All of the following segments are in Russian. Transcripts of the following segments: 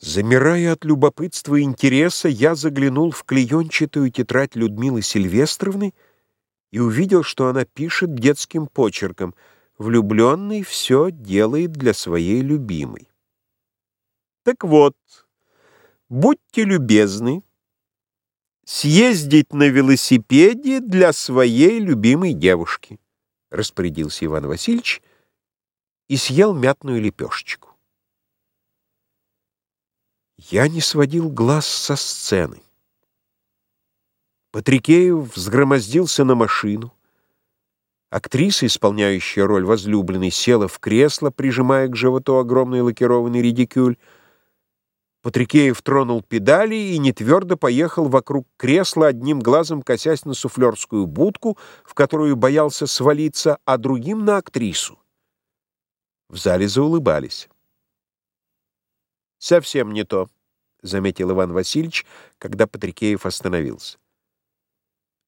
Замирая от любопытства и интереса, я заглянул в клеенчатую тетрадь Людмилы Сильвестровны и увидел, что она пишет детским почерком «Влюбленный все делает для своей любимой». Так вот, будьте любезны съездить на велосипеде для своей любимой девушки, распорядился Иван Васильевич и съел мятную лепешечку. Я не сводил глаз со сцены. Патрикеев взгромоздился на машину. Актриса, исполняющая роль возлюбленной, села в кресло, прижимая к животу огромный лакированный редикюль. Патрикеев тронул педали и нетвердо поехал вокруг кресла, одним глазом косясь на суфлерскую будку, в которую боялся свалиться, а другим — на актрису. В зале заулыбались. «Совсем не то», — заметил Иван Васильевич, когда Патрикеев остановился.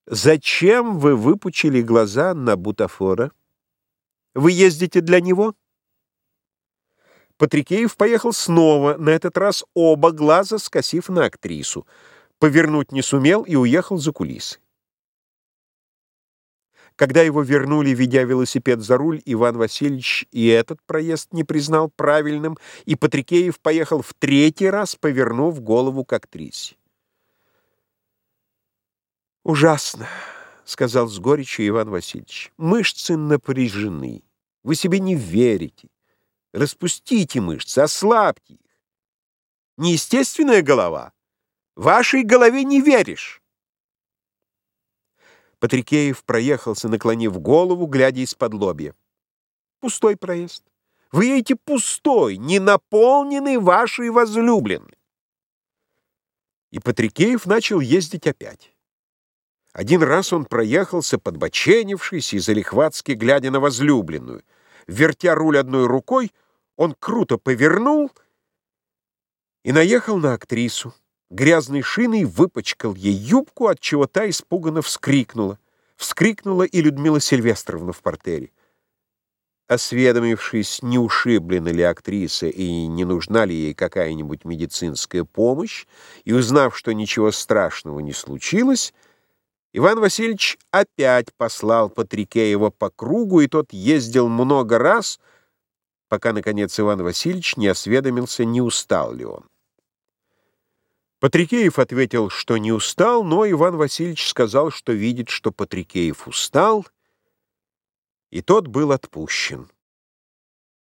«Зачем вы выпучили глаза на бутафора? Вы ездите для него?» Патрикеев поехал снова, на этот раз оба глаза скосив на актрису. Повернуть не сумел и уехал за кулисы. Когда его вернули, ведя велосипед за руль, Иван Васильевич и этот проезд не признал правильным, и Патрикеев поехал в третий раз, повернув голову к актрисе. «Ужасно», — сказал с горечью Иван Васильевич. «Мышцы напряжены. Вы себе не верите. Распустите мышцы, ослабьте их. Неестественная голова. Вашей голове не веришь». Патрикеев проехался, наклонив голову, глядя из-под лобья. Пустой проезд. Вы едете пустой, не наполненный вашей возлюбленной. И Патрикеев начал ездить опять. Один раз он проехался, подбоченившись и залихватски глядя на возлюбленную. Вертя руль одной рукой, он круто повернул и наехал на актрису грязной шиной выпачкал ей юбку, от чего та испуганно вскрикнула. Вскрикнула и Людмила Сильвестровна в портере. Осведомившись, не ушиблена ли актриса и не нужна ли ей какая-нибудь медицинская помощь, и узнав, что ничего страшного не случилось, Иван Васильевич опять послал Патрикеева по кругу, и тот ездил много раз, пока, наконец, Иван Васильевич не осведомился, не устал ли он. Патрикеев ответил, что не устал, но Иван Васильевич сказал, что видит, что Патрикеев устал, и тот был отпущен.